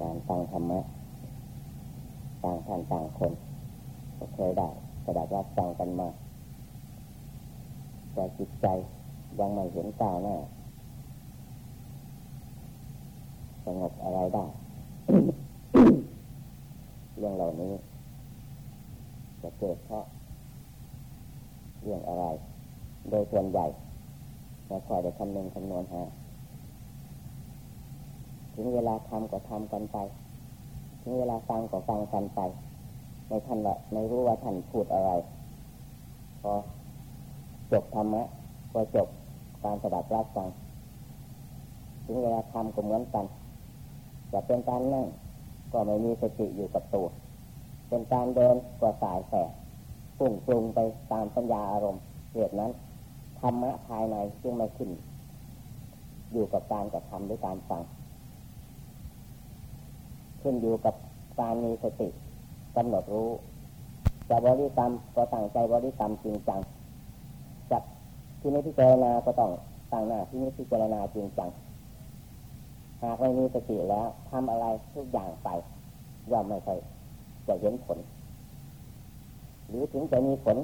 การฟังธรรมะต่างท่านต่างคนก็เคยได้กระดาษรับฟังกันมา แต่จิตใจยังไม่เห็นก้าวหน้าสงบอะไรได้ เรื่องเหล่านี้ จะเกิดเพราะเรื่องอะไร โดยส่วนใหญ่เราคอยได้คำนึงคำนวณหา ถึงเวลาทำก็ทำกันไป ถึงเวลาฟังก็ฟังกันไป ในท่านว่าไม่รู้ว่าท่านพูดอะไร พอจบธรรมะก็จบการสดับรับฟัง ถึงเวลาทำก็เหมือนกันจะเป็นการนั่งก็ไม่มีสติอยู่กับตัว เป็นการเดินก็สายแสปุ่งปรุงไปตามปัญญาอารมณ์เหตุนั้นธรรมะภายในจึงไม่ขึ้น อยู่กับการกระทำหรือการฟัง ขึ้นอยู่กับการมีสติกำหนดรู้จะบริกรรมก็ตั้งใจบริกรรมจริงจังจับที่นี้พิจารณาก็ต้องตั้งหน้าที่นี้พิจารณาจริงจังหากไม่มีสติแล้วทำอะไรทุกอย่างไปย่อมไม่ค่อยจะเห็นผล หรือถึงจะมีผล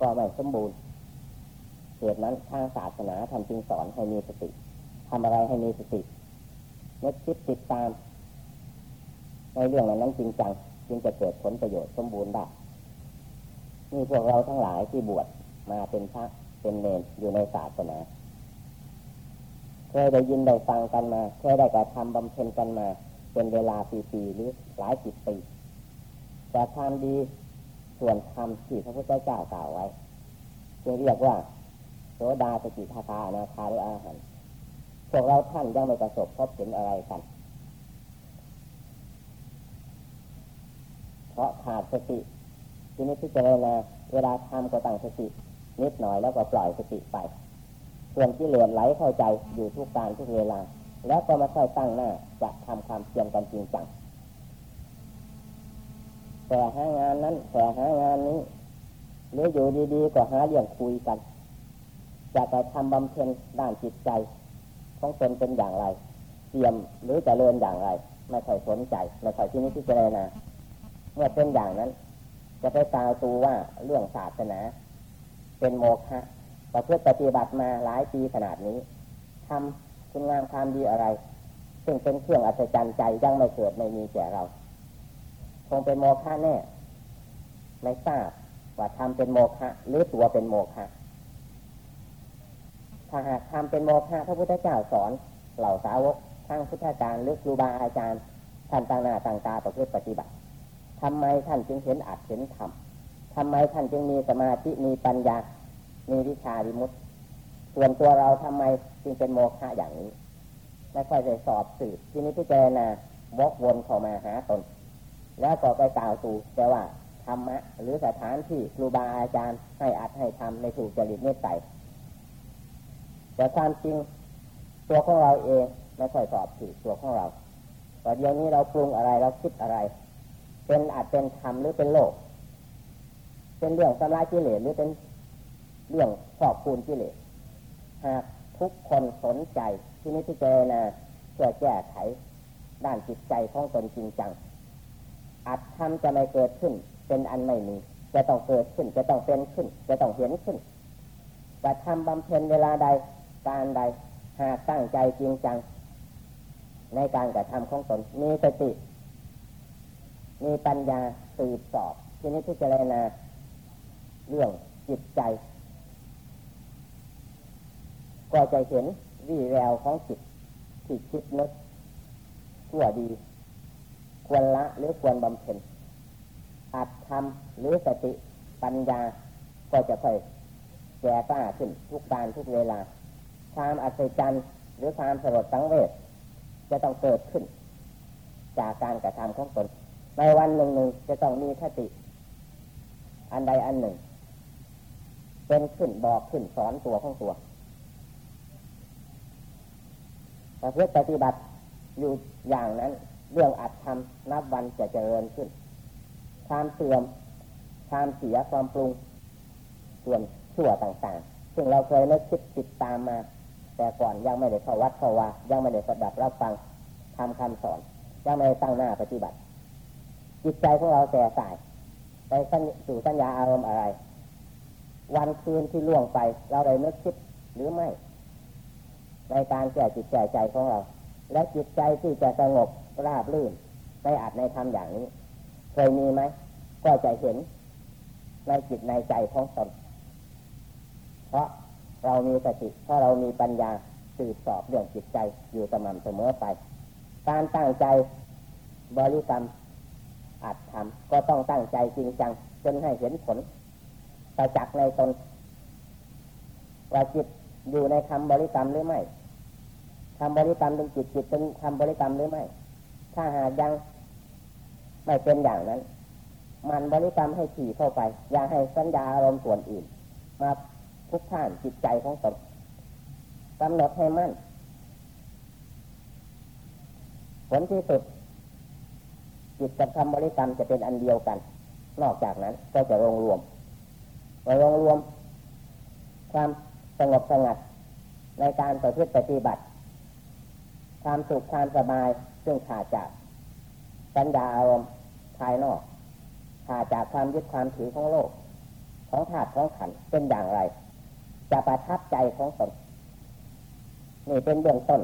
ก็ไม่สมบูรณ์เหตุนั้นทางศาสนาทำจึงสอนให้มีสติทำอะไรให้มีสตินึกคิดติดตาม ในเรื่องนั้นจริงจังจึงจะเกิดผลประโยชน์สมบูรณ์ได้นี่พวกเราทั้งหลายที่บวชมาเป็นพระเป็นเนรอยู่ในศาสนาเคยได้ยินได้ฟังกันมาเคยได้กระทำบำเพ็ญกันมา เป็นเวลาปีๆหรือหลายสิบปีแต่ทำดีส่วนทำที่พระพุทธเจ้ากล่าวไว้จึงเรียกว่าโสดาสกิทาคานาคาหรืออาหารพวกเราท่านยังไม่ประสบพบเห็นอะไรกัน เพ ราะขาดสติทีนี้พิจารณาเวลาทำก็ตั้งสตินิดหน่อยแล้วก็ปล่อยสติไป ส่วนที่เหลือไหลเข้าใจอยู่ทุกการทุกเวลา แล้วก็มาค่อยตั้งหน้าจะทำความเพียรกันจริงจังแต่หางานนั้นแต่หางานนี้หรืออยู่ดีๆก็หาเรื่องคุยกันจะไปทำบำเพ็ญด้านจิตใจของตนเป็นอย่างไรเตรียมหรือจะเริญอย่างไร ไม่ค่อยสนใจไม่ค่อยที่นี้พิจารณา เมื่อเป็นอย่างนั้น จะไปตาวตูว่าเรื่องศาสนา เป็นโมฆะประพฤติปฏิบัติมาหลายปีขนาดนี้ทำคุณงามความดีอะไร ซึ่งเป็นเครื่องอัศจรรย์ใจยังไม่เกิดไม่มีแก่เรา คงเป็นโมฆะแน่ไม่ทราบว่าทำเป็นโมฆะหรือตัวเป็นโมฆะถ้าหากทำเป็นโมฆะพระพุทธเจ้าสอนเหล่าสาวกทางพุทธการหรือครูบาอาจารย์ท่านต่างหน้าต่างตาประพฤติปฏิบัติ ทำไมท่านจึงเห็นอัดเห็นทำทำไมท่านจึงมีสมาธิมีปัญญา มีวิชาวิมุตติส่วนตัวเราทำไมจึงเป็นโมฆะอย่างนี้ไม่ค่อยจะสอบสืบที่นี้พิจารณาวกวนเข้ามาหาตน แล้วก็ไปกล่าวสู่แต่ว่าธรรมะหรือสถานที่ครูบาอาจารย์ให้อัดให้ทำในถูกจริตเนตใสแต่ความจริงตัวของเราเองไม่ค่อยสอบสืบตัวของเราว่าเดี๋ยวนี้เราปรุงอะไรเราคิดอะไร เป็นอาจเป็นธรรมหรือเป็นโลก เป็นเรื่องสลายกิเลสหรือเป็นเรื่องขอบคูณกิเลสหากทุกคนสนใจที่นี้ที่เจนะเพื่อแก้ไขด้านจิตใจของตนจริงจังอาจทำจะไม่เกิดขึ้น เป็นอันไม่มีจะต้องเกิดขึ้นจะต้องเป็นขึ้น จะต้องเห็นขึ้นจะทำบำเพ็ญเวลาใดการใดหากตั้งใจจริงจัง ในการกระทำของตนมีสติ มีปัญญาสืบสอบที่นี้พิจารณาเรื่องจิตใจ ก็จะเห็นวี่แววของจิตที่คิดนึกชั่วดี ควรละหรือควรบำเพ็ญอาจทำหรือสติปัญญา ก็จะค่อยแก่กล้าขึ้นทุกการทุกเวลา ความอัศจรรย์หรือความสลดสังเวชจะต้องเกิดขึ้น จากการกระทำของตน ในวันหนึ่งหนึ่งจะต้องมีคติ อันใดอันหนึ่ง เป็นขึ้นบอกขึ้นสอนตัวของตัวแต่เพื่อปฏิบัติอยู่อย่างนั้น เรื่องอัดทำนับวันจะเจริญขึ้น ความเสื่อมความเสียความปรุง ส่วนชั่วต่างๆ ซึ่งเราเคยนึกคิดติดตามมา แต่ก่อนยังไม่ได้เข้าวัดเข้าวายังไม่ได้สดับรับฟังทำคำสอนจะไม่ได้ตั้งหน้าปฏิบัติ จิตใจของเราแส่สายไปสู่สัญญาอารมณ์อะไร วันคืนที่ล่วงไป เราได้นึกคิดหรือไม่ ในการแก่จิตแก่ใจของเรา และจิตใจที่จะสงบราบรื่นในอาจในธรรมอย่างนี้ เคยมีไหมก็จะเห็นในจิตในใจของตนเพราะเรามีสติเพราะเรามีปัญญาสืบสอบเรื่องจิตใจอยู่สม่ำเสมอไป การตั้งใจบริกรรม อัดทำก็ต้องตั้งใจจริงจังจนให้เห็นผลประจักษ์ในตนว่าจิตอยู่ในคำบริกรรมหรือไม่คำบริกรรมเป็นจิตจิตเป็นคำบริกรรมหรือไม่ ถ้าหากยังไม่เป็นอย่างนั้น มันบริกรรมให้ถี่เข้าไป อย่าให้สัญญาอารมณ์ส่วนอื่น มาทุกท่านจิตใจของตนกำหนดให้มั่นผลที่สุด จิตกับคำบริกรรมจะเป็นอันเดียวกัน นอกจากนั้นก็จะรวมรวมรวมรวม ความสงบสงัด ในการประพฤติปฏิบัติ ความสุขความสบายซึ่งขาดจากสัญญาอารมณ์ภายนอกขาดจากความยึดความถือของโลก ของธาตุของขันเป็นอย่างไร จะประทับใจของตนนี่เป็นเบื้องต้น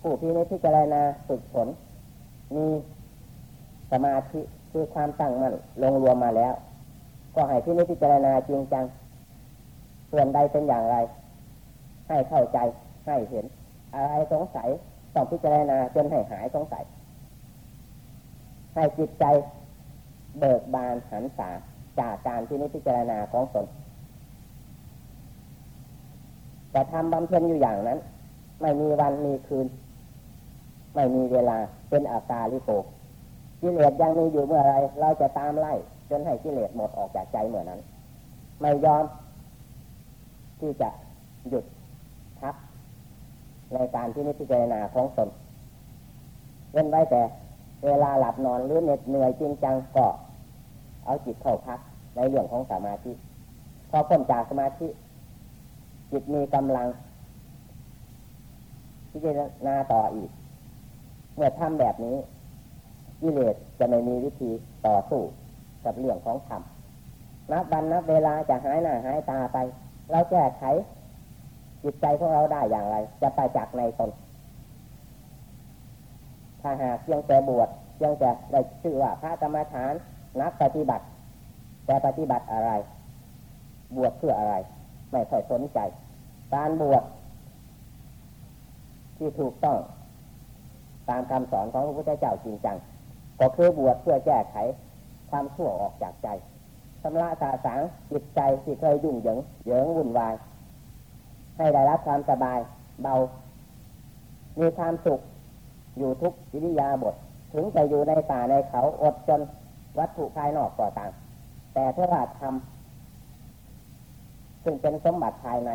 ผู้ที่นี้พิจารณาฝึกฝนมี สมาธิคือความตั้งมั่นลงรวมมาแล้ว ก็ให้ที่นี้พิจารณาจริงจัง ส่วนใดเป็นอย่างไร ให้เข้าใจให้เห็น อะไรสงสัยต้องพิจารณาจนให้หายสงสัย ให้จิตใจเบิกบานหันษาจากการที่นี้พิจารณาของตนแต่ทำบำเพ็ญอยู่อย่างนั้น ไม่มีวันมีคืน ไม่มีเวลาเป็นอาการลิโก กิเลสยังมีอยู่เมื่อไรเราจะตามไล่ จนให้กิเลสหมดออกจากใจเมื่อนั้น ไม่ยอม ที่จะหยุดพักในการที่นิพพานาของตนเว้นไว้แต่ เวลาหลับนอนหรือเหน็ดเหนื่อยจริงจังก็เอาจิตเข้าพักในเรื่องของสมาธิพอพ้นจากสมาธิ จิตมีกำลังพิจารณาต่ออีก เมื่อทำแบบนี้ กิเลสจะไม่มีวิธีต่อสู้กับเรื่องของธรรมนับวันนับเวลาจะหายหน้าหายตาไป เราแก้ไขจิตใจของเราได้อย่างไร จะไปจากในตน ถ้าหากเพียงแต่บวชเพียงแต่ได้ชื่อว่าพระกรรมฐานนักปฏิบัติ แต่ปฏิบัติอะไร บวชเพื่ออะไร ไม่ค่อยสนใจ การบวชที่ถูกต้อง ตามคำสอนของพระพุทธเจ้าจริงจัง ก็คือบวชเพื่อแก้ไขความชั่วออกจากใจชำระสาสางจิตใจที่เคยยุ่งเหยิงเหยิงวุ่นวาย ให้ได้รับความสบายเบา มีความสุข อยู่ทุกวิริยาบท ถึงจะอยู่ในป่าในเขาอดจนวัตถุภายนอกก่อต่าง แต่ถ้าว่าทำซึ่งเป็นสมบัติภายใน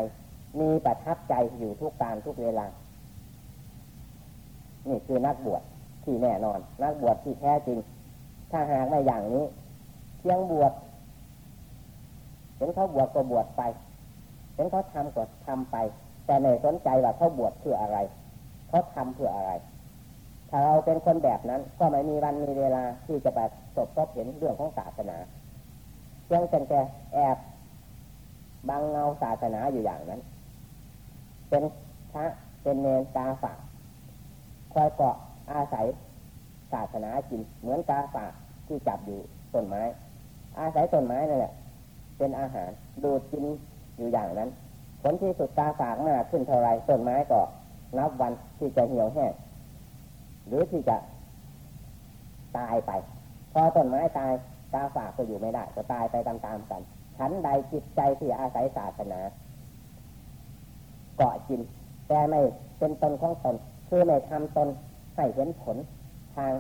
มีประทับใจอยู่ทุกการทุกเวลา นี่คือนักบวช ที่แน่นอน นักบวชที่แท้จริง ถ้าหากไม่อย่างนี้เพียงบวชเห็นเขาบวชก็บวชไปเห็นเขาทำก็ทำไป แต่ไม่สนใจว่าเขาบวชเพื่ออะไรเขาทำเพื่ออะไร ถ้าเราเป็นคนแบบนั้น ก็ไม่มีวันมีเวลาที่จะไปสบพบเห็นเรื่องของศาสนาเพียงแต่แแอบบังเงาศาสนาอยู่อย่างนั้น เป็นพระเป็นเนรตาฝากคอยเกาะ อาศัยศาสนากินเหมือนกาฝากที่จับอยู่ต้นไม้ อาศัยต้นไม้นั่นแหละเป็นอาหารดูดกินอยู่อย่างนั้น ผลที่สุดกาฝากมากขึ้นเท่าไรต้นไม้ก็นับวันที่จะเหี่ยวแห้งหรือที่จะตายไป พอต้นไม้ตายตาฝากก็อยู่ไม่ได้ ก็ตายไปตามๆกันฉันใดจิตใจที่อาศัยศาสนาเกาะกินแต่ไม่เป็นตนของตนคือไม่ทำตน ให้เห็นผลทาง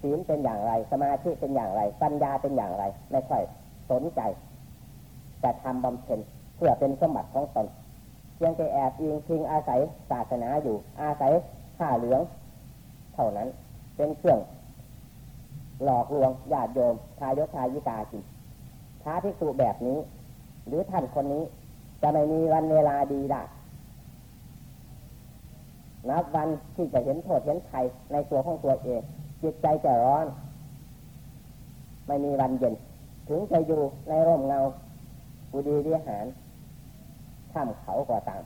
ศีลเป็นอย่างไร สมาธิเป็นอย่างไร ปัญญาเป็นอย่างไร ไม่ค่อยสนใจจะทำบำเพ็ญเพื่อเป็นสมบัติของตนเพียงแต่แอบอิงพิงอาศัยศาสนาอยู่ อาศัยข้าเหลือง เท่านั้นเป็นเครื่อง หลอกลวงญาติโยมทายกทายิกาจิท้าที่สูแบบนี้ หรือท่านคนนี้ จะไม่มีวันเวลาดีได้ นับวันที่จะเห็นโทษเห็นภัยในตัวของตัวเอง จิตใจจะร้อน ไม่มีวันเย็น ถึงจะอยู่ในร่มเงาบุดีวิหารถ้ำเขาก็ตาม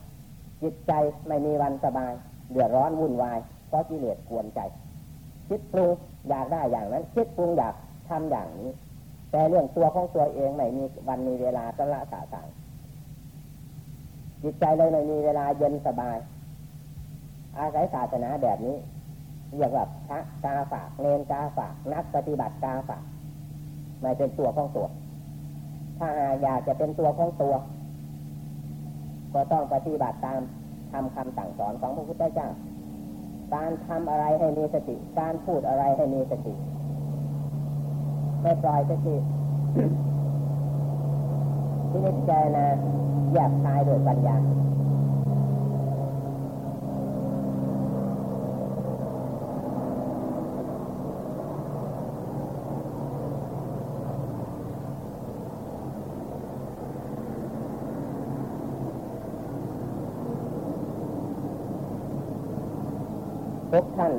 จิตใจไม่มีวันสบาย เดือดร้อนวุ่นวาย เพราะกิเลสกวนใจ คิดปรุงอยากได้อย่างนั้น คิดปรุงอยากทำอย่างนี้ แต่เรื่องตัวของตัวเองไม่มีวันมีเวลาสละสาสางจิตใจเลยไม่มีเวลาเย็นสบาย อาศัยศาสนาแบบนี้เรียกว่าพระกาฝากเนนกาฝากนักปฏิบัติกาฝากไม่เป็นตัวของตัว ถ้าอยากจะเป็นตัวของตัว ก็ต้องปฏิบัติตามทำคำสั่งสอนของพระพุทธเจ้า การทำอะไรให้มีสติ การพูดอะไรให้มีสติ ไม่ปล่อยสติที่นิจเจนะแยกคายโดยปัญญา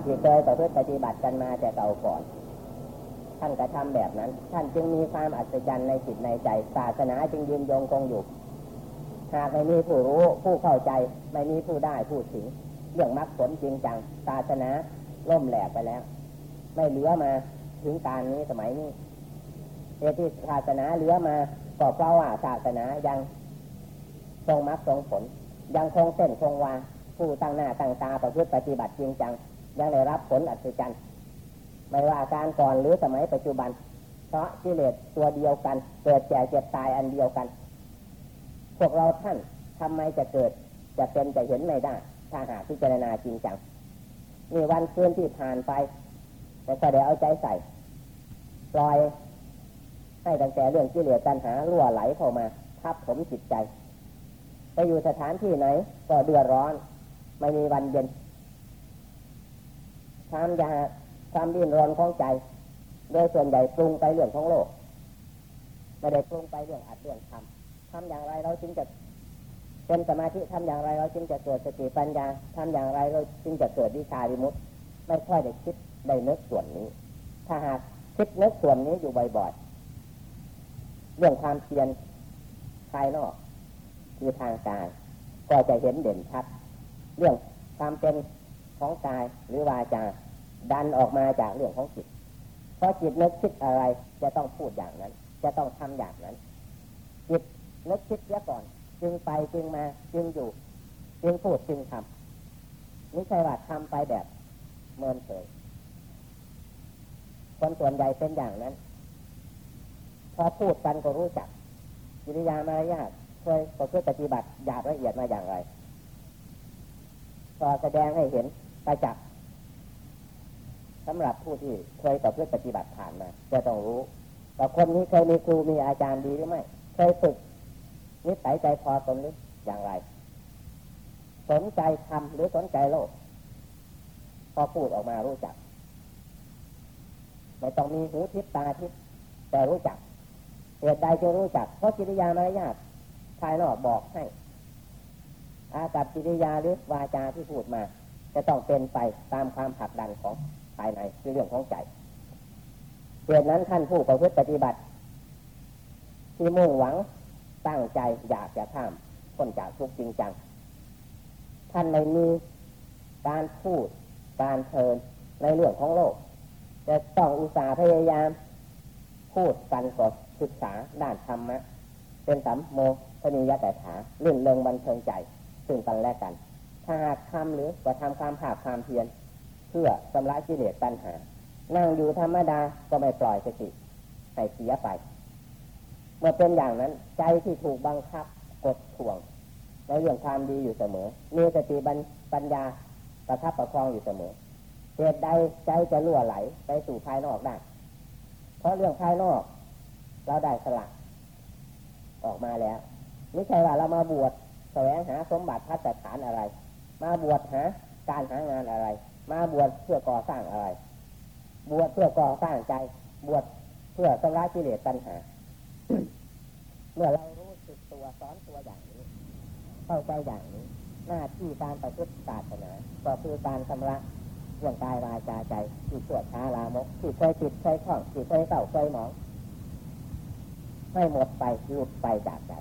ที่เคยต่อพื่อปฏิบัติกันมาแต่เก่าก่อน ท่านกระทำแบบนั้น ท่านจึงมีความอัศจรรย์ในจิตในใจ ศาสนาจึงยืนยงคงอยู่ หากไม่มีผู้รู้ผู้เข้าใจไม่มีผู้ได้ผู้ถึง เรื่องมรรคผลจริงจัง ศาสนาล่มแหลกไปแล้ว ไม่เหลือมาถึงการนี้สมัยนี้เอที่ศาสนาเหลือมาก็เพราะว่าศาสนายังทรงมรรคทรงผล ยังคงเส้นคงวาผู้ตั้งหน้าตั้งตาประพฤติปฏิบัติจริงจัง ยังได้รับผลอัศจรรย์ไม่ว่าการก่อนหรือสมัยปัจจุบัน เพราะกิเลสตัวเดียวกัน เกิดแก่เจ็บตายอันเดียวกัน พวกเราท่านทำไมจะเกิด จะเป็นจะเห็นไม่ได้ ถ้าหากพิจารณาจริงจังมีวันคืนที่ผ่านไปแต่ก็ได้เอาใจใส่ปล่อยให้ตั้งแต่เรื่องกิเลสตัณหารั่วไหลเข้ามา ทับผมจิตใจ ไปอยู่สถานที่ไหน ก็เดือดร้อน ไม่มีวันเย็น ทำยาความดิ้นรนของใจ โดยส่วนใหญ่ปรุงไปเรื่องของโลก ไม่ได้ปรุงไปเรื่องอัดเรื่องทำทำอย่างไรเราจึงจะเป็นสมาธิทำอย่างไรเราจึงจะเกิดสติปัญญาทำอย่างไรเราจึงจะเกิดวิชาวิมุตไม่ค่อยได้คิดได้นึกส่วนนี้ ถ้าหากคิดนึกส่วนนี้อยู่บ่อยๆเรื่องความเพียรภายนอกคือทางกายก็จะเห็นเด่นชัด เรื่องความเป็น ของกายหรือวาจาดันออกมาจากเรื่องของจิต เพราะจิตนึกคิดอะไรจะต้องพูดอย่างนั้น จะต้องทำอย่างนั้น จิตนึกคิดเสียก่อน จึงไปจึงมาจึงอยู่ จึงพูดจึงทำนี่ใช่ว่าทำไปแบบเมินเฉยคนส่วนใหญ่เป็นอย่างนั้น พอพูดกันก็รู้จักกิริยามารยาทเคยก็เพื่อปฏิบัติหยาบละเอียดมาอย่างไรพอแสดงให้เห็น ประจักษ์สำหรับผู้ที่เคยต่อเพื่อปฏิบัติผ่านมาจะต้องรู้แต่คนนี้เคยมีครูมีอาจารย์ดีหรือไม่ เคยฝึกนิสัยใจพอตนหรืออย่างไร สนใจทำหรือสนใจโลก พอพูดออกมารู้จัก ไม่ต้องมีหูทิพตาทิพแต่รู้จักเหตุใดจะรู้จัก เพราะกิริยามารยาทภายนอกบอกให้ อากับกิริยาหรือวาจาที่พูดมา จะต้องเป็นไปตามความผลักดันของภายในคือเรื่องของใจเหตุนั้นท่านผู้ประพฤติปฏิบัติ ที่มุ่งหวังตั้งใจอยากจะข้ามคนจากทุกจริงจัง ท่านไม่มีการพูดการเชิญในเรื่องของโลก จะต้องอุตสาห์พยายาม พูดกันกดศึกษาด้านธรรมะ เป็นสัมโมทนิยแต่ถาลื่นเริงบันเทิงใจซึ่งกันและกัน ถ้าหากทำหรือก็ทำความผาดความเพียรเพื่อชำระกิเลสตัณหา นั่งอยู่ธรรมดาก็ไม่ปล่อยสติให้เสียไป เมื่อเป็นอย่างนั้นใจที่ถูกบังคับกดข่วงในเรื่องความดีอยู่เสมอ มีสติปัญญาประทับประคองอยู่เสมอเหตุใดใจจะล่วไหลไปสู่ภายนอกได้ เพราะเรื่องภายนอก เราได้สละออกมาแล้ว ไม่ใช่ว่าเรามาบวชแสวงหาสมบัติพัฒฐานอะไร มาบวชหาการหางานอะไร มาบวชเพื่อก่อสร้างอะไร บวชเพื่อก่อสร้างใจ บวชเพื่อสละกิเลสตัณหา เมื่อเรารู้สึกตัวสอนตัวอย่างนี้ เข้าใจอย่างนี้ หน้าที่การประพฤติศาสนาก็คือการชำระเรื่องกายวาจาใจที่ตรวช้าลามกที่เคยติดเคยท่องที่เคยเศร้าเคยหมองไม่หมดไปหลุดไปจากใจ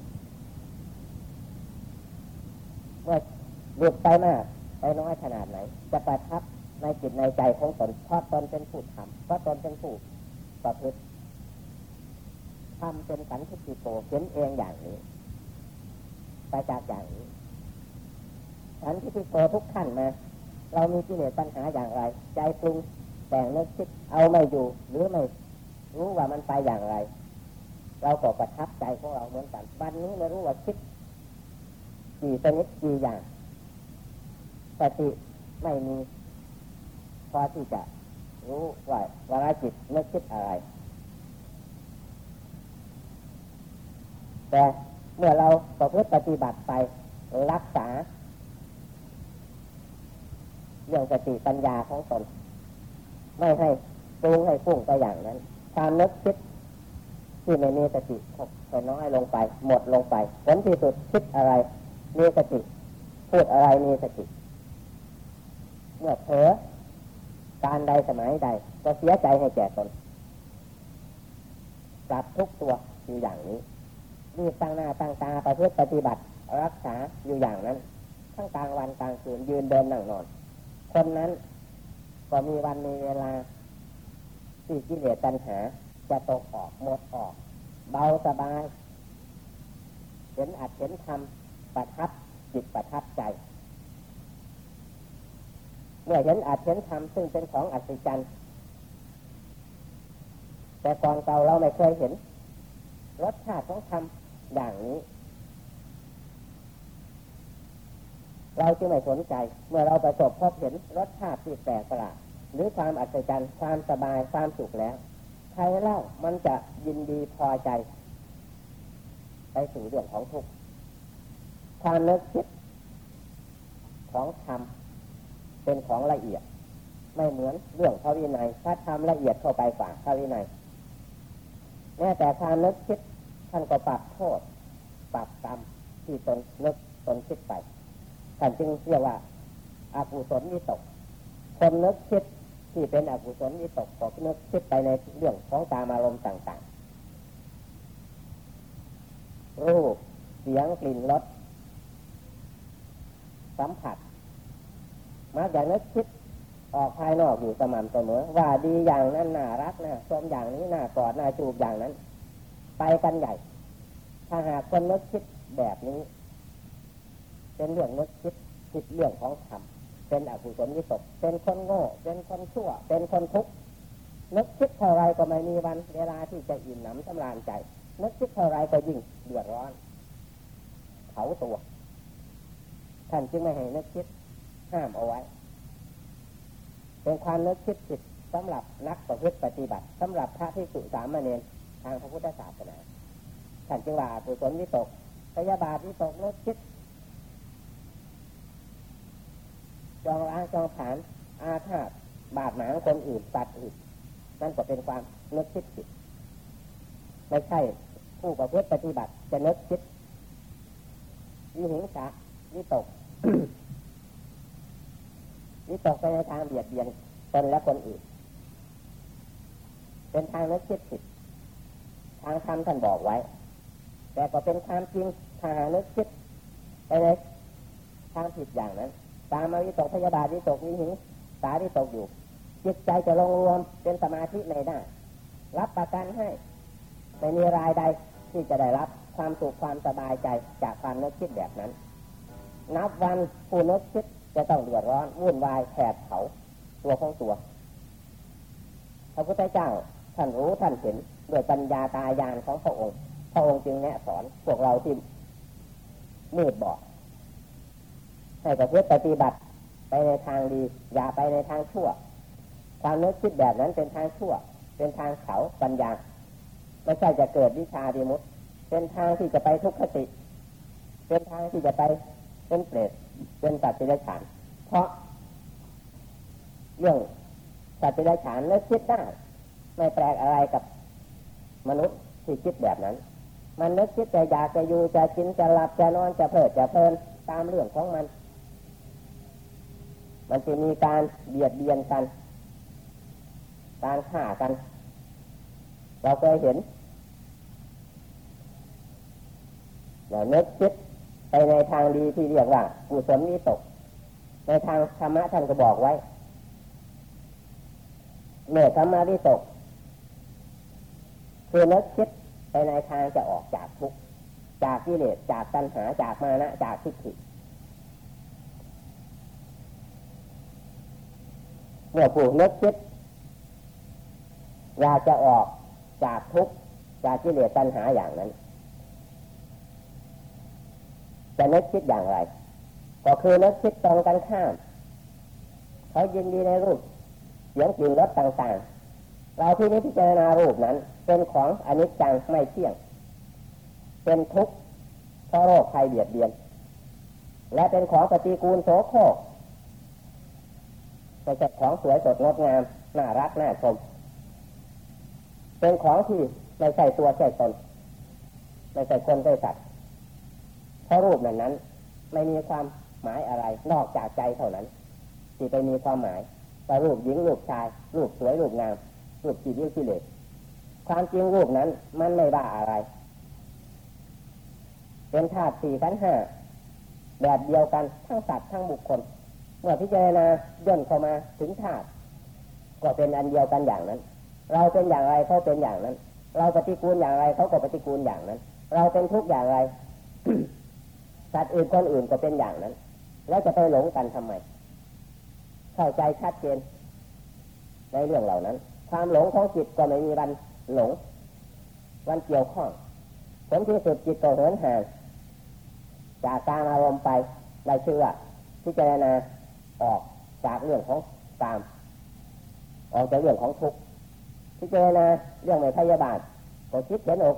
เมื่อ หลุดไปมากไปน้อยขนาดไหน จะประทับในจิตในใจของตนเพราะตนเป็นผู้ทำเพราะตนเป็นผู้ประพฤติทำเป็นสันติโกเห็นเองอย่างนี้ไปจากอย่างนี้สันติโกทุกขั้นมา เรามีกิเลสปัญหาอย่างไร ใจปรุงแต่งนึกคิดเอาไม่อยู่ หรือไม่รู้ว่ามันไปอย่างไร เราก็ประทับใจของเราเหมือนกันวันนี้ไม่รู้ว่าคิดกี่ชนิดกี่อย่าง สติไม่มีพอที่จะรู้ว่าวาระจิตนึกคิดอะไร แต่เมื่อเราประพฤติปฏิบัติไปรักษา เรื่องสติปัญญาของตน ไม่ให้ปรุงให้ฟุ้งไปอย่างนั้นความนึกคิดที่ไม่มีสติก็น้อยลงไป หมดลงไปผลที่สุดคิดอะไร มีสติ พูดอะไรมีสติ เมื่อเผลอการใดสมัยใด ก็เสียใจให้แก่ตนปรับทุกตัวอยู่อย่างนี้มีตั้งหน้าตั้งตาประพฤติปฏิบัติรักษาอยู่อย่างนั้น ทั้งกลางวันกลางคืนยืนเดินนั่งนอน คนนั้นก็มีวันมีเวลาที่กิเลสตัณหา จะตกออกหมดออก เบาสบาย เห็นอัดเห็นทำประทับจิตประทับใจ เมื่อเห็นอัดเห็นทำซึ่งเป็นของอัศจรรย์แต่ก่อนเก่าเราไม่เคยเห็น รสชาติของธรรมอย่างนี้ เราจึงไม่สนใจ เมื่อเราประสบพบเห็นรสชาติที่แปลกประหลาดหรือความอัศจรรย์ความสบายความสุขแล้วใครเล่ามันจะยินดีพอใจ ไปสู่เรื่องของทุกข์ความนึกคิดของธรรม เป็นของละเอียด ไม่เหมือนเรื่องพระวินัยถ้าทำละเอียดเข้าไปฝ่าพระวินัยแม้แต่ความนึกคิดท่านก็ปรับโทษปรับกรรมที่ตนนึกตนคิดไปท่านจึงเรียกว่าอากุศลวิตกคนนึกคิดที่เป็นอกุศลวิตกก็นึกคิดไปในเรื่องของตามอารมณ์ต่างๆ รูป เสียง กลิ่น รส สัมผัส มาอย่างนึกคิดออกภายนอกอยู่สม่ำเสมอ ว่าดีอย่างนั้นน่ารักนะชมอย่างนี้น่ากอดน่าจูบอย่างนั้น ไปกันใหญ่ ถ้าหากคนนึกคิดแบบนี้ เป็นเรื่องนึกคิดคิดเรื่องของธรรมเป็นอกุศลวิตกเป็นคนโง่ เป็นคนชั่ว เป็นคนทุกข์นึกคิดเท่าไรก็ไม่มีวัน เวลาที่จะอิ่มหนำสำราญใจนึกคิดเท่าไรก็ยิ่งเดือดร้อน เขาตัวท่านจึงไม่ให้นึกคิด ห้ามเอาไว้ เป็นความนึกคิดผิดสำหรับนักประพฤติปฏิบัติสำหรับพระที่สุสามเณรทางพระพุทธศาสนาท่านจึงว่ากุศลวิตกพยาบาทวิตกนึกคิดจองล้างจองผาน อาฆาตบาดหมางคนอื่นตัดอื่นนั่นก็เป็นความนึกคิดผิดไม่ใช่ผู้ประพฤติปฏิบัติจะนึกคิดวิหิงสาวิตก วิตกไปในทางเบียดเบียนตนและคนอื่น เป็นทางนึกคิดผิดทางธรรมท่านบอกไว้ แต่ก็เป็นความจริงทางนึกคิดไปในทางผิดอย่างนั้น ตามมาวิตกพยาบาทวิตกวิหิงสาวิตกอยู่ จิตใจจะลงรวมเป็นสมาธิในได้รับประกันให้ไม่มีรายใดที่จะได้รับความสุขความสบายใจจากความนึกคิดแบบนั้น นับวันผู้นึกคิด จะต้องเดือดร้อนวุ่นวายแผดเผาตัวของตัวพระพุทธเจ้าท่านรู้ท่านเห็นด้วยปัญญาตายานของพระองค์ พระองค์จึงแนะสอนพวกเราที่มืดบอดให้ประพฤติปฏิบัติไปในทางดี อย่าไปในทางชั่ว ความนึกคิดแบบนั้นเป็นทางชั่ว เป็นทางเขาปัญญาไม่ใช่จะเกิดวิชาดีมุตเป็นทางที่จะไปทุกขติ เป็นทางที่จะไปเป็นเปรต เป็นสัตว์เดรัจฉานเพราะเรื่องสัตว์เดรัจฉานนึกคิดได้ไม่แปลกอะไรกับมนุษย์ที่คิดแบบนั้น มันนึกคิดจะอยากจะอยู่จะกินจะหลับจะนอนจะเพลิดจะเพลินตามเรื่องของมัน มันจะมีการเบียดเบียนกัน การฆ่ากัน เราเคยเห็นเดี๋ยวนึกคิด ไปในทางดีที่เรียกว่ากุศลนิตก ในทางธรรมะท่านก็บอกไว้เมื่อธรรมะนิตกคือนึกคิดไปในทางจะออกจากทุกข์จากกิเลสจากตัณหาจากมานะจากทิฏฐิเมื่อผู้นึกคิดอยากจะออกจากทุกข์จากกิเลสตัณหาอย่างนั้น จะนึกคิดอย่างไร ก็คือนึกคิดตรงกันข้าม เขายินดีในรูปเสียงกลิ่นรสต่างๆ เราที่นี้พิจารณารูปนั้น เป็นของอนิจจังไม่เที่ยง เป็นทุกข์เพราะโรคภัยเบียดเบียน และเป็นของปฏิกูลโสโครกไม่ใช่ของสวยสดงดงามน่ารักน่าชม เป็นของที่ไม่ใช่ตัวใช่ตนไม่ใช่คนใช่สัตว์ เพราะรูปนั้นนั้น ไม่มีความหมายอะไร นอกจากใจเท่านั้นที่ไปมีความหมายว่ารูปหญิงรูปชาย รูปสวยรูปงาม รูปจีบิวกิเลสความจริงรูปนั้นมันไม่บ้าอะไร เป็นธาตุสี่ขันห้าแบบเดียวกันทั้งสัตว์ทั้งบุคคลเมื่อพิจารณาย่นเข้ามาถึงธาตุก็เป็นอันเดียวกันอย่างนั้น เราเป็นอย่างไรเขาเป็นอย่างนั้น เราปฏิกูลอย่างไรเขาก็ปฏิกูลอย่างนั้น เราเป็นทุกอย่างไร สัตว์อื่นคนอื่นก็เป็นอย่างนั้น แล้วจะไปหลงกันทำไม เข้าใจชัดเจน ในเรื่องเหล่านั้น ความหลงของจิตก็ไม่มีวันหลง วันเกี่ยวข้องผลที่สุดจิตก็เหินห่างจากการอารมณ์ไปได้ชื่อว่าพิจารณาออกจากเรื่องของตาม ออกจากเรื่องของทุกข์พิจารณาเรื่องไม่พยาบาทก็คิดเห็นอก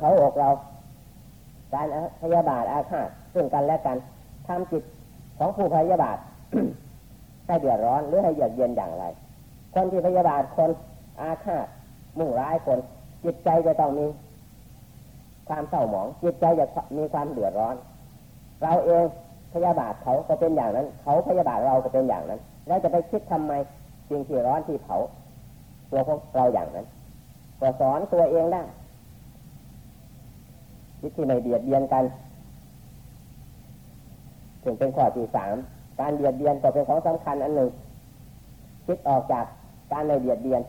เขาอกเรา การพยาบาทอาฆาตซึ่งกันและกันทำจิตของผู้พยาบาทให้เดือดร้อนหรือให้เยือกเย็นอย่างไร คนที่พยาบาทคนอาฆาตมุ่งร้ายคน จิตใจจะต้องมีความเศร้าหมอง จิตใจจะมีความเดือดร้อน เราเองพยาบาทเขาก็เป็นอย่างนั้น เขาพยาบาทเราก็เป็นอย่างนั้น แล้วจะไปคิดทำไมสิ่งที่ร้อนที่เผาตัวของเราอย่างนั้นก็สอนตัวเองได้ วิธีไม่เบียดเบียนกันถึงเป็นข้อที่สามการเบียดเบียนก็เป็นของสำคัญอันหนึ่งคิดออกจากการไม่เบียดเบียน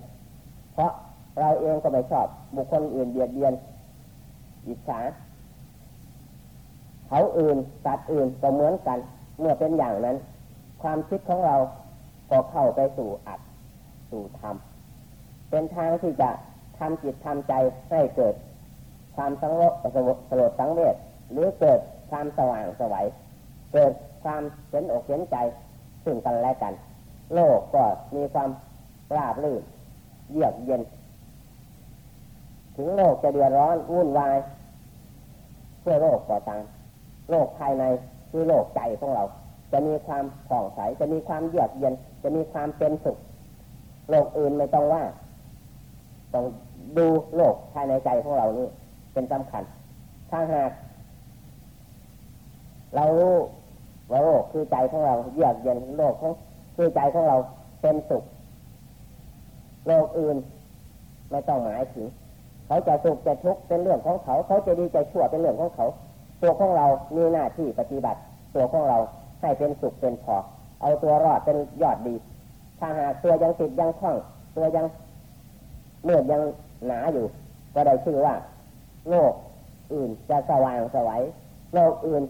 เพราะเราเองก็ไม่ชอบ บุคคลอื่นเบียดเบียนอิจฉาเขาอื่นสัตว์อื่นก็เหมือนกัน เมื่อเป็นอย่างนั้น ความคิดของเราก็เข้าไปสู่อัดสู่ธรรมเป็นทางที่จะทำจิตทำใจให้เกิด ความสังโลสลดสังเวชหรือเกิดความสว่างสวัยเกิดความเห็นอกเห็นใจซึ่งกันและกัน โลกก็มีความราบรื่นเยือกเย็น ถึงโลกจะเดือดร้อนวุ่นวายเพื่อโลกก่อตามโลกภายในคือโลกใจของเรา จะมีความผ่องใสจะมีความเยือกเย็น จะมีความเป็นสุข โลกอื่นไม่ต้องว่า ต้องดูโลกภายในใจของเรานี่ เป็นสำคัญ ถ้าหาก เรารู้ว่าโลกคือใจของเราเยือกเย็นโลกของคือใจของเราเป็นสุข โลกอื่น ไม่ต้องหมายถึง เขาจะสุขจะทุกข์เป็นเรื่องของเขา เขาจะดีจะชั่วเป็นเรื่องของเขา ตัวของเรามีหน้าที่ปฏิบัติ ตัวของเราให้เป็นสุขเป็นพอเอาตัวรอดเป็นยอดดี ถ้าหากตัวยังติดยังคล่อง ตัวยังเมื่อยังหนาอยู่ ก็ได้ชื่อว่า โลกอื่นจะสว่างสวัยโลกอื่น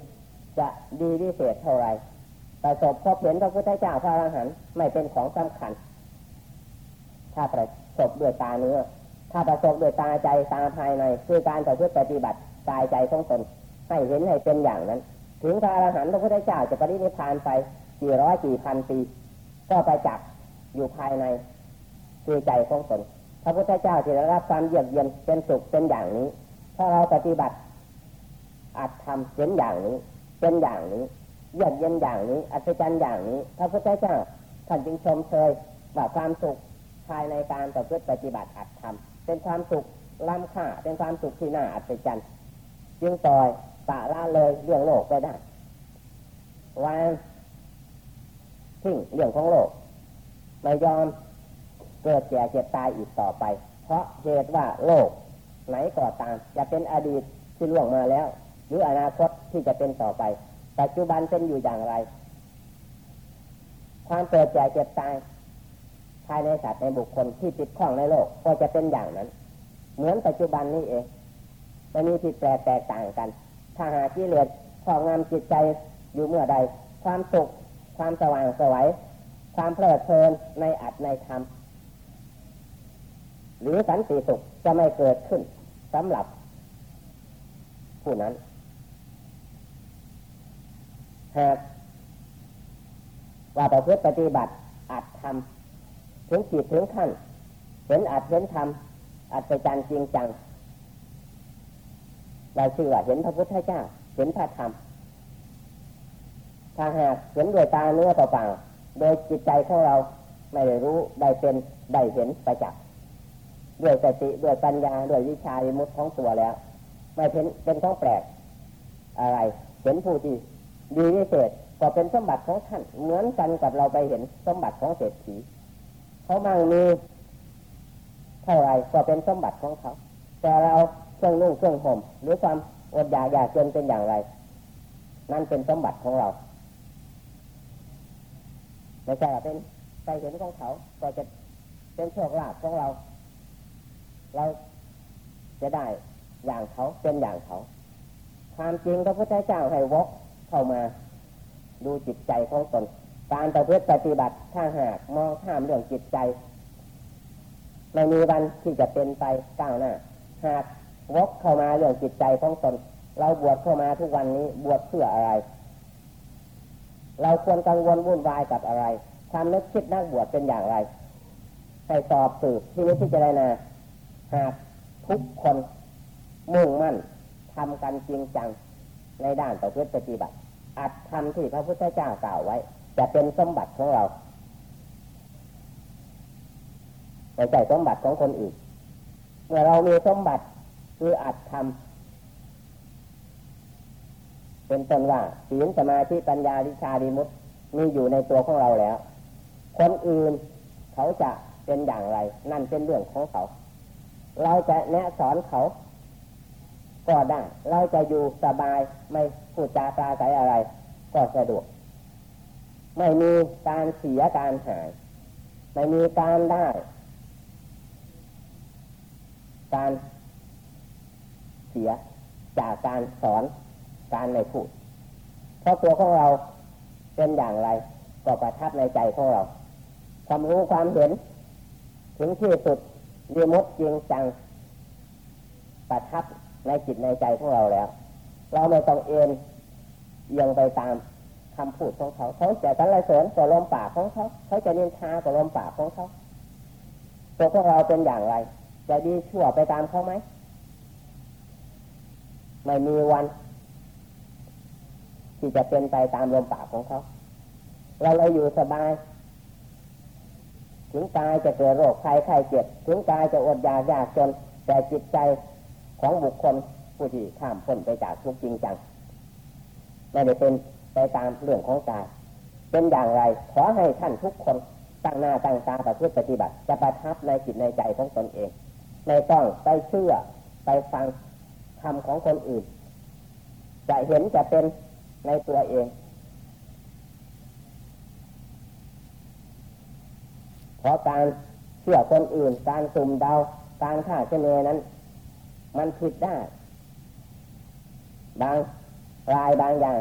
จะดีวิเศษเท่าไรประสบพบเห็นพระพุทธเจ้าพระอรหันต์ไม่เป็นของสำคัญ ถ้าประสบด้วยตาเนื้อ ถ้าประสบด้วยตาใจตาภายในคือการต่อพฤติปฏิบัติกายใจของตนให้เห็นให้เป็นอย่างนั้น ถึงพระอรหันต์พระพุทธเจ้าจะปรินิพานไปกี่ร้อยกี่พันปี ก็ไปจับอยู่ภายในคือใจของตนพระพุทธเจ้าที่ได้รับความเยือกเย็นเป็นสุขเป็นอย่างนี้ ถ้าเราปฏิบัติอาจทำเห็นอย่างนี้ เป็นอย่างนี้เยือกเย็นอย่างนี้ อัศจรรย์อย่างนี้พระพุทธเจ้าท่านจึงชมเชยว่าความสุขภายในการต่อพฤติปฏิบัติอัตธรรมเป็นความสุขล้ำค่าเป็นความสุขที่น่าอัศจรรย์จึงต่อยตะละเลยเรื่องโลกก็ได้วางทิ้งเรื่องของโลก ไม่ยอมเกิดแก่เจ็บตายอีกต่อไป เพราะเหตุว่าโลก ไหนก็ตามจะเป็นอดีตที่ล่วงมาแล้ว หรืออนาคตที่จะเป็นต่อไป ปัจจุบันเป็นอยู่อย่างไร ความเกิดแก่เจ็บตายภายในสัตว์ในบุคคลที่ติดข้องในโลกก็จะเป็นอย่างนั้น เหมือนปัจจุบันนี้เองจะมีผิดแปลกแตกต่างกัน ถ้าหาที่เลือดครอบงำจิตใจอยู่เมื่อใด ความสุข ความสว่างสวัยความเพลิดเพลินในอัตในธรรม หรือสันติสุขจะไม่เกิดขึ้น สำหรับ ผู้นั้น หากว่าประพฤติปฏิบัติอัดทำถึงจิตถึงขั้นเห็นอัดเห็นทำอัศจรรย์จริงจังเราเชื่อเห็นพระพุทธเจ้า เห็นพระธรรมถ้าหากเห็นโดยตาเนื้อเปล่าโดยจิตใจของเราไม่ได้รู้ได้เป็นได้เห็นประจักษ์ ด้วยสติด้วยปัญญาด้วยวิชาวิมุตของตัวแล้ว ไม่เป็นเป็นของแปลกอะไร เห็นผู้ที่ดีวิเศษก็เป็นสมบัติของท่านเหมือนกันกับเราไปเห็นสมบัติของเศรษฐีเขามั่งมีเท่าไรก็เป็นสมบัติของเขา แต่เราเครื่องนุ่งเครื่องห่มหรือความอดอยากอยากจนเป็นอย่างไร นั่นเป็นสมบัติของเราไม่ใช่เป็นไปเห็นของเขาก็จะเป็นโชคลาภของเรา เราจะได้อย่างเขาเป็นอย่างเขา ความจริงพระพุทธเจ้าให้วกเข้ามาดูจิตใจของตน การประพฤติปฏิบัติถ้าหากมองข้ามเรื่องจิตใจ ไม่มีวันที่จะเป็นไปก้าวหน้า หากวกเข้ามาเรื่องจิตใจของตน เราบวชเข้ามาทุกวันนี้บวชเพื่ออะไร เราควรกังวลวุ่นวายกับอะไรความนึกคิดนักบวชเป็นอย่างไรให้สอบสืบที่นี้ที่จะได้นา หากทุกคนมุ่งมั่นทำกันจริงจังในด้านประพฤติปฏิบัติ อัดทำที่พระพุทธเจ้ากล่าวไว้ จะเป็นสมบัติของเราไม่ใช่สมบัติของคนอื่น เมื่อเรามีสมบัติคืออัดทำเป็นต้นว่าศีลสมาธิปัญญาวิชาดีมุตมีอยู่ในตัวของเราแล้ว คนอื่นเขาจะเป็นอย่างไร นั่นเป็นเรื่องของเขา เราจะแนะสอนเขาก็ได้ เราจะอยู่สบายไม่พูดจาปราศัยอะไร ก็สะดวก ไม่มีการเสียการหาย ไม่มีการได้ การเสียจากการสอนการในพูด เพราะตัวของเราเป็นอย่างไร ก็ประทับในใจของเรา ความรู้ความเห็น ถึงที่สุด ดีมุดจริงจังประทับในจิตในใจของเราแล้ว เราไม่ต้องเอ็นเอียงไปตามคำพูดของเขา เขาจะสรรเสริญก็ลมปากของเขา เขาจะนินทาก็ลมปากของเขาตัวของเราเป็นอย่างไร จะดีชั่วไปตามเขาไหมไม่มีวัน ที่จะเป็นไปตามลมปากของเขา เราเราอยู่สบาย ถึงกายจะเกิดโรคไข้ไข้เจ็บ ถึงกายจะอดอยากยากจน แต่จิตใจของบุคคลผู้ที่ข้ามพ้นไปจากทุกจริงจังไม่ได้เป็นไปตามเรื่องของกายเป็นอย่างไร ขอให้ท่านทุกคนตั้งหน้าตั้งตาประพฤติปฏิบัติ จะประทับในจิตในใจของตนเอง ไม่ต้องไปเชื่อไปฟังคำของคนอื่น จะเห็นจะเป็นในตัวเอง เพราะการเชื่อคนอื่น การสุ่มเดา การฆ่าเจเนนั้น มันผิดได้ บางรายบางอย่าง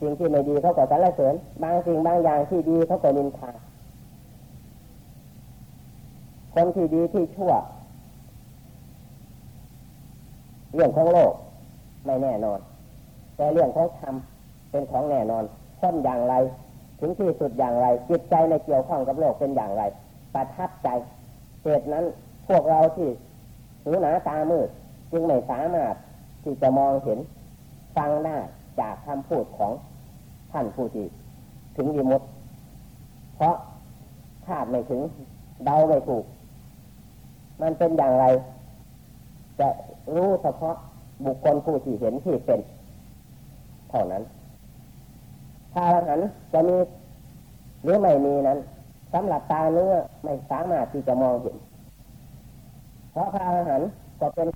สิ่งที่ไม่ดีเขาก็สรรเสริญ บางสิ่งบางอย่างที่ดีเขาก็นินทาคนที่ดีที่ชั่ว เรื่องของโลกไม่แน่นอน แต่เรื่องของธรรมเป็นของแน่นอนค้นอย่างไร ถึงที่สุดอย่างไร จิตใจในเกี่ยวข้องกับโลกเป็นอย่างไร ประทับใจเหตุนั้นพวกเราที่หูหนาตามืด จึงไม่สามารถที่จะมองเห็นฟังได้จากคำพูดของท่านผู้ที่ถึงยมุตเพราะคาดไม่ถึงเดาไม่ถูก มันเป็นอย่างไร จะรู้เฉพาะบุคคลผู้ที่เห็นที่เป็น เท่านั้น ถ้าหันจะมีหรือไม่มีนั้น สำหรับตาเนื้อไม่สามารถที่จะมองเห็น เพราะพระอรหันต์ก็เป็น